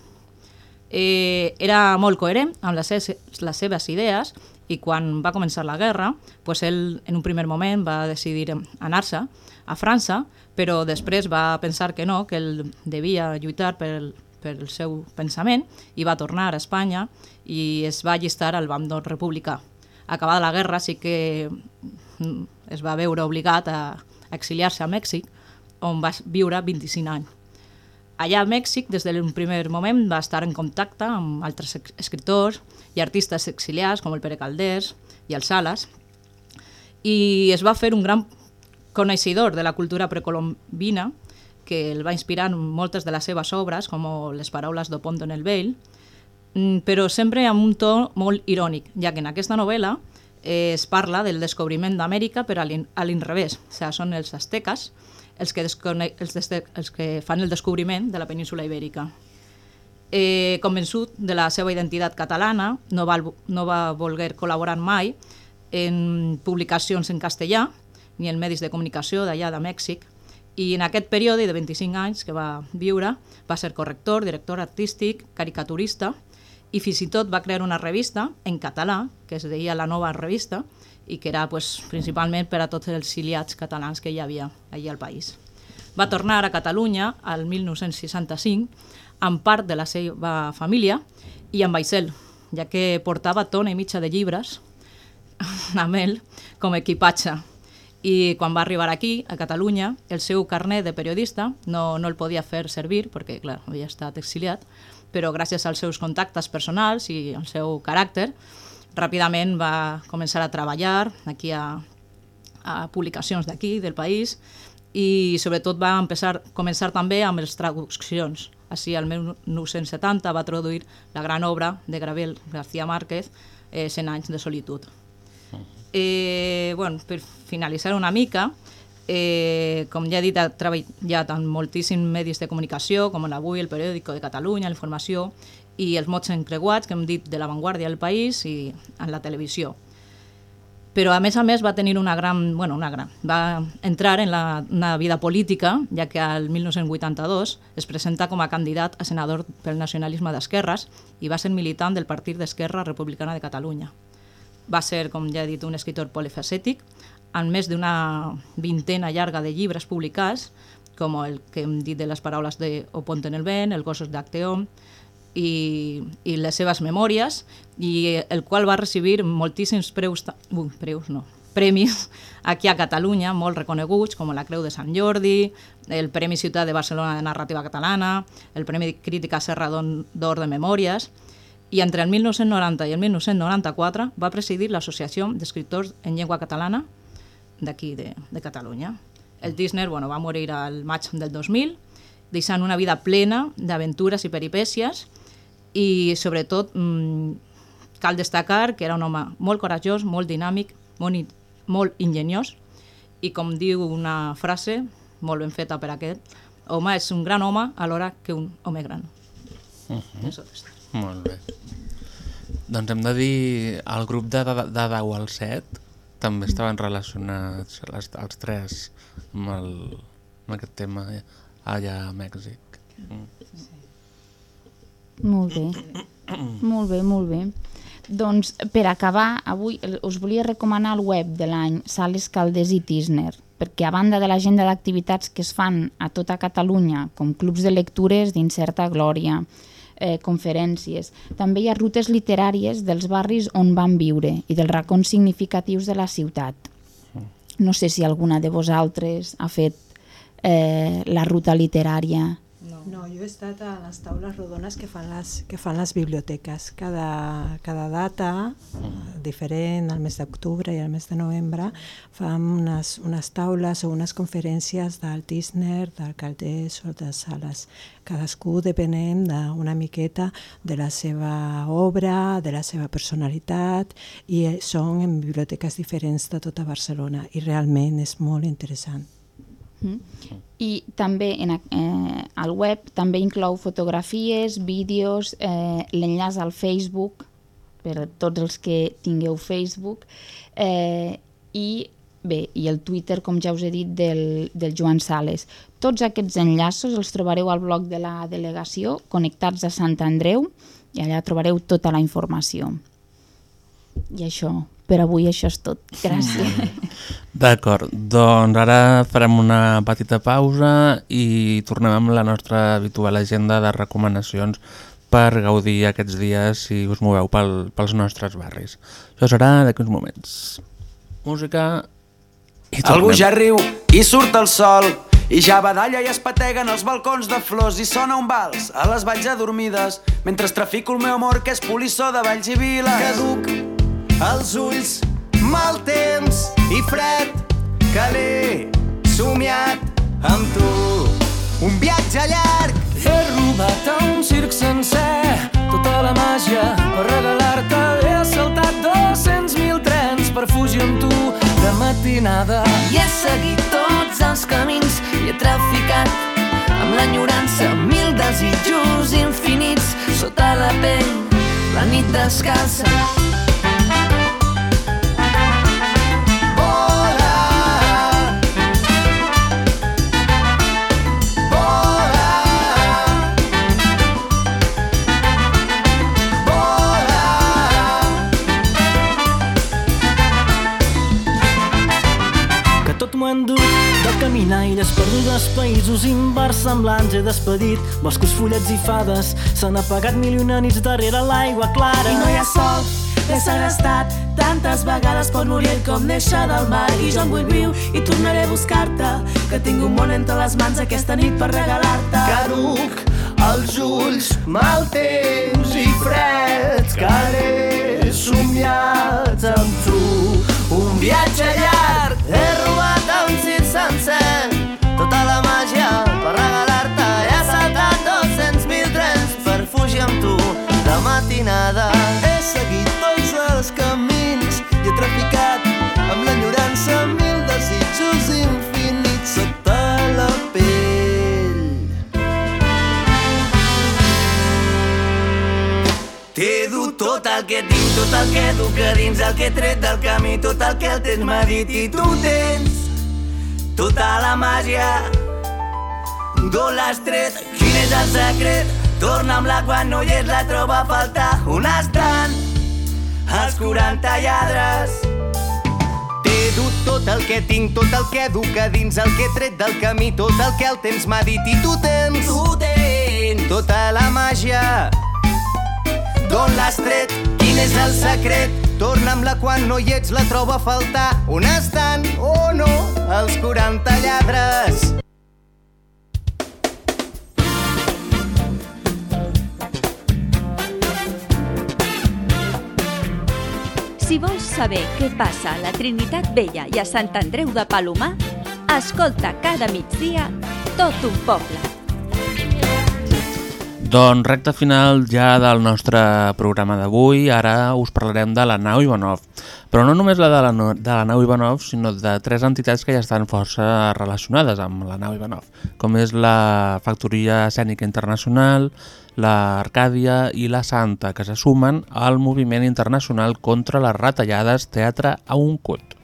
Eh, era molt coherent amb les, les seves idees i quan va començar la guerra, pues ell en un primer moment va decidir anar-se a França però després va pensar que no, que ell devia lluitar per, per el seu pensament i va tornar a Espanya i es va allistar al bàndol republicà. Acabada la guerra sí que mm, es va veure obligat a exiliar-se a Mèxic, on va viure 25 anys. Allà a Mèxic, des d'un primer moment, va estar en contacte amb altres escriptors i artistes exiliats, com el Pere Calders i el Salas, i es va fer un gran coneixedor de la cultura precolombina, que el va inspirar en moltes de les seves obres, com les paraules d'Oponto en el Vell, mm, però sempre amb un to molt irònic, ja que en aquesta novel·la eh, es parla del descobriment d'Amèrica però a l'inrevés, o sigui, són els asteques els que, els, els que fan el descobriment de la península ibèrica. Eh, convençut de la seva identitat catalana, no va, no va voler col·laborar mai en publicacions en castellà, ni en medis de comunicació d'allà de Mèxic, i en aquest període de 25 anys que va viure va ser corrector, director artístic, caricaturista i fins i tot va crear una revista en català, que es deia La Nova Revista, i que era pues, principalment per a tots els exiliats catalans que hi havia allà al país. Va tornar a Catalunya al 1965 amb part de la seva família i amb vaixell, ja que portava tona i mitja de llibres amb ell com equipatge i quan va arribar aquí, a Catalunya, el seu carnet de periodista no, no el podia fer servir perquè, clar, havia estat exiliat, però gràcies als seus contactes personals i al seu caràcter, ràpidament va començar a treballar aquí a, a publicacions d'aquí, del país, i sobretot va empezar, començar també amb les traduccions. Així, al 1970 va traduir la gran obra de Gabriel García Márquez, eh, 100 anys de solitud. Eh, bueno, per finalitzar una mica, eh, com ja he dit, ha treballat en moltíssims medis de comunicació, com l'Avui, el Periòdico de Catalunya, l'Informació i els mots encreuats, que hem dit de l'avantguàrdia del país i en la televisió. Però, a més a més, va tenir una gran... Bueno, una gran... Va entrar en la, una vida política, ja que al 1982 es presenta com a candidat a senador pel nacionalisme d'esquerres i va ser militant del Partit d'Esquerra Republicana de Catalunya. Va ser, com ja he dit, un escritor polifacètic, amb més d'una vintena llarga de llibres publicats, com el que hem dit de les paraules de O Pont en el vent, El gossos d'Acteom, i, i les seves memòries, i el qual va recibir moltíssims preus, uh, preus no, premis aquí a Catalunya, molt reconeguts, com la Creu de Sant Jordi, el Premi Ciutat de Barcelona de Narrativa Catalana, el Premi Crítica Serra d'Or de Memòries, i entre el 1990 i el 1994 va presidir l'Associació d'Escriptors en Llengua Catalana d'aquí, de, de Catalunya. El Disney bueno, va morir al maig del 2000, deixant una vida plena d'aventures i peripècies i, sobretot, mmm, cal destacar que era un home molt corajós, molt dinàmic, molt, molt ingeniós i com diu una frase molt ben feta per aquest, home és un gran home alhora que un home gran. Uh -huh. Eso. Molt bé. Doncs hem de dir, el grup de, de, de 10 al 7 també estaven relacionats les, els tres amb, el, amb aquest tema allà a Mèxic. Mm. Molt bé. molt bé, molt bé. Doncs per acabar, avui us volia recomanar el web de l'any Sales Caldés i Tisner, perquè a banda de l'agenda d'activitats que es fan a tota Catalunya, com clubs de lectures d'incerta glòria, eh, conferències, també hi ha rutes literàries dels barris on van viure i dels racons significatius de la ciutat. No sé si alguna de vosaltres ha fet eh, la ruta literària No, jo he estat a les taules rodones que fan les, que fan les biblioteques. Cada, cada data, eh, diferent, al mes d'octubre i al mes de novembre, fan unes, unes taules o unes conferències del Tisner, del Caldés o de Sales. Cadascú depenent d'una miqueta de la seva obra, de la seva personalitat, i eh, són en biblioteques diferents de tota Barcelona, i realment és molt interessant. Mm. I també en, eh, el web també inclou fotografies, vídeos, eh, l'enllaç al Facebook per a tots els que tingueu Facebook eh, i bé, i el Twitter, com ja us he dit, del, del Joan Sales. Tots aquests enllaços els trobareu al blog de la delegació Connectats a Sant Andreu i allà trobareu tota la informació. I això, per avui això és tot. Gràcies. D'acord, doncs ara farem una petita pausa i tornem amb la nostra habitual agenda de recomanacions per gaudir aquests dies si us moveu pel, pels nostres barris. Això serà d'aquí uns moments. Música i tornem. Algú ja riu i surt el sol i ja badalla i es pateguen els balcons de flors i sona un vals a les valls adormides mentre trafico el meu amor que és polissó de valls i viles. Caduc els ulls, mal temps i fred que l'he somiat amb tu. Un viatge llarg. He robat a un circ sencer tota la màgia per regalar-te. He assaltat 200.000 trens per fugir amb tu de matinada. I he seguit tots els camins i he traficat amb l'enyorança mil desitjos infinits sota la pell, la nit descalça. Inversemblants he despedit, boscos, fullets i fades s'han apagat mil i una nits darrere l'aigua clara. I no hi ha sol, l'he segrestat tantes vegades pot morir com néixer del mar. I jo em vull viu i tornaré a buscar-te que tinc un món entre les mans aquesta nit per regalar-te. Caduc els ulls, mal temps i freds que l'he somiat amb tu. Un viatge matinada. He seguit tots els camins i he traficat amb l'enyorança mil desitjos infinits sota la pell. T'he dut tot el que tinc, tot el que duc a dins, el que he tret del camí, tot el que el temps m'ha dit i tu tens tota la màgia. D'on l'has tret? Quin és el secret? Torna-amb-la quan no hi és, la troba a faltar. On estan els 40 lladres? T'he dut tot el que tinc, tot el que duc a dins, el que he tret del camí, tot el que el temps m'ha dit i tu tens, tu tens tota la màgia. D'on l'has tret? Quin és el secret? Torna'm-la quan no hi ets, la trobo a faltar. On estan, oh no, els 40 lladres? Si vols saber què passa a la Trinitat Vella i a Sant Andreu de Palomar, escolta cada migdia tot un poble. Doncs recte final ja del nostre programa d'avui, ara us parlarem de la nau Ivanov. Però no només la de la, de la nau Ivanov, sinó de tres entitats que ja estan força relacionades amb la nau Ivanov, com és la Factoria Escènica Internacional, l'Arcàdia i la Santa, que se sumen al moviment internacional contra les retallades Teatre a un cut.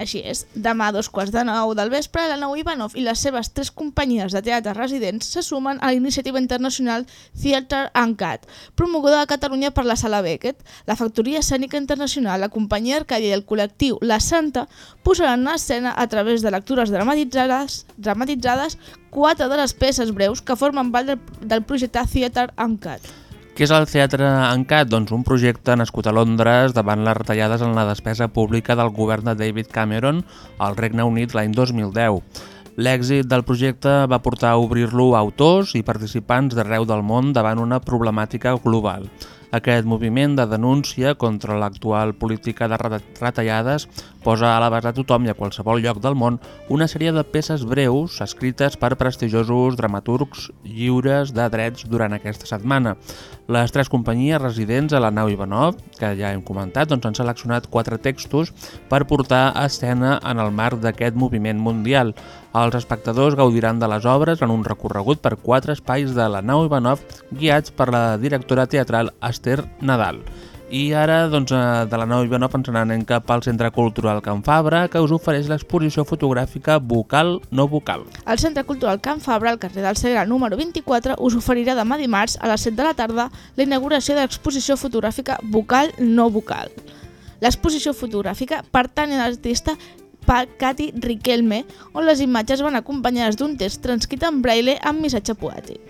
Així és, demà dos quarts de nou del vespre, la nau Ivanov i les seves tres companyies de teatre residents se sumen a la iniciativa internacional Theatre Uncut, promoguda a Catalunya per la Sala Beckett. La Factoria Escènica Internacional, la companyia Arcàdia i el col·lectiu La Santa posaran en escena a través de lectures dramatitzades, dramatitzades quatre de les peces breus que formen part del, projecte Theatre Uncut. Què és el Teatre Encat? Doncs un projecte nascut a Londres davant les retallades en la despesa pública del govern de David Cameron al Regne Unit l'any 2010. L'èxit del projecte va portar a obrir-lo a autors i participants d'arreu del món davant una problemàtica global. Aquest moviment de denúncia contra l'actual política de reta- retallades posa a l'abast de tothom i a qualsevol lloc del món una sèrie de peces breus escrites per prestigiosos dramaturgs lliures de drets durant aquesta setmana. Les tres companyies residents a la nau Ivanov, que ja hem comentat, doncs han seleccionat quatre textos per portar a escena en el marc d'aquest moviment mundial. Els espectadors gaudiran de les obres en un recorregut per quatre espais de la nau Ivanov guiats per la directora teatral Esther Nadal. I ara, doncs, eh, de la nau Ivanov ens n'anem cap al Centre Cultural Can Fabra, que us ofereix l'exposició fotogràfica Vocal no vocal. El Centre Cultural Can Fabra, al carrer del Segre número 24, us oferirà demà dimarts a les 7 de la tarda la inauguració de l'exposició fotogràfica Vocal no vocal. L'exposició fotogràfica pertany a l'artista Pa- Cati Riquelme, on les imatges van acompanyades d'un text transcrit en braille amb missatge poètic.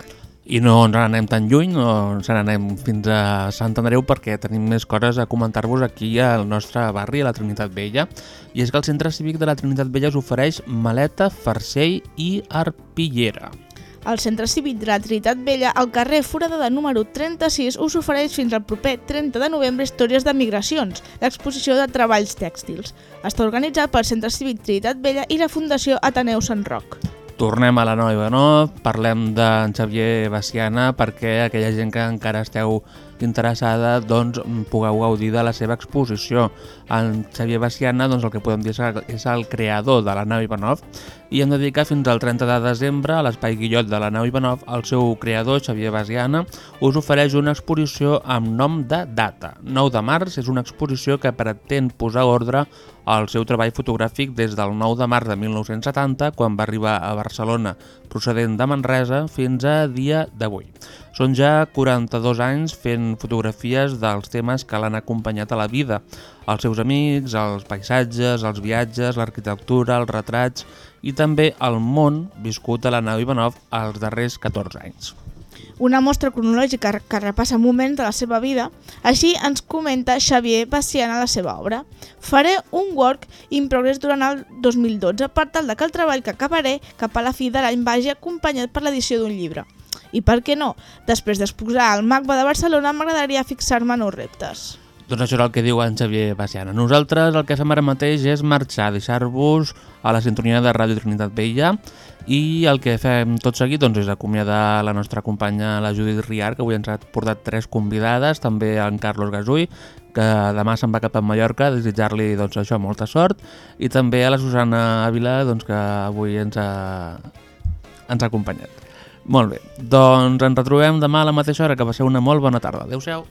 I no ens n'anem tan lluny, no ens n'anem fins a Sant Andreu perquè tenim més coses a comentar-vos aquí al nostre barri, a la Trinitat Vella. I és que el Centre Cívic de la Trinitat Vella us ofereix maleta, farcell i arpillera. El Centre Cívic de la Trinitat Vella, al carrer Foradada número 36, us ofereix fins al proper 30 de novembre Històries de Migracions, l'exposició de treballs tèxtils. Està organitzat pel Centre Cívic Trinitat Vella i la Fundació Ateneu Sant Roc. Tornem a la nova Ivanov, parlem d'en Xavier Baciana perquè aquella gent que encara esteu interessada doncs, pugueu gaudir de la seva exposició. En Xavier Baciana doncs, el que podem dir és el creador de la nau Ivanov i hem de dir que fins al 30 de desembre a l'Espai Guillot de la nau Ivanov el seu creador, Xavier Baciana, us ofereix una exposició amb nom de data. 9 de març és una exposició que pretén posar ordre al seu treball fotogràfic des del 9 de març de 1970, quan va arribar a Barcelona procedent de Manresa, fins a dia d'avui. Són ja 42 anys fent fotografies dels temes que l'han acompanyat a la vida, els seus amics, els paisatges, els viatges, l'arquitectura, els retrats i també el món viscut a la nau Ivanov els darrers 14 anys. Una mostra cronològica que repassa moments de la seva vida, així ens comenta Xavier Baciana la seva obra. Faré un work in progress durant el 2012 per tal que el treball que acabaré cap a la fi de l'any vagi acompanyat per l'edició d'un llibre. I per què no? Després d'exposar al MACBA de Barcelona m'agradaria fixar-me nous reptes. Doncs això és el que diu en Xavier Baciana. Nosaltres el que fem ara mateix és marxar, deixar-vos a la sintonia de Ràdio Trinitat Vella i el que fem tot seguit doncs, és acomiadar la nostra companya, la Judit Riar, que avui ens ha portat tres convidades, també en Carlos Gasull, que demà se'n va cap a Mallorca, desitjar-li doncs, això molta sort, i també a la Susana Ávila, doncs, que avui ens ha, ens ha acompanyat. Molt bé, doncs ens retrobem demà a la mateixa hora, que va ser una molt bona tarda. Adéu-siau.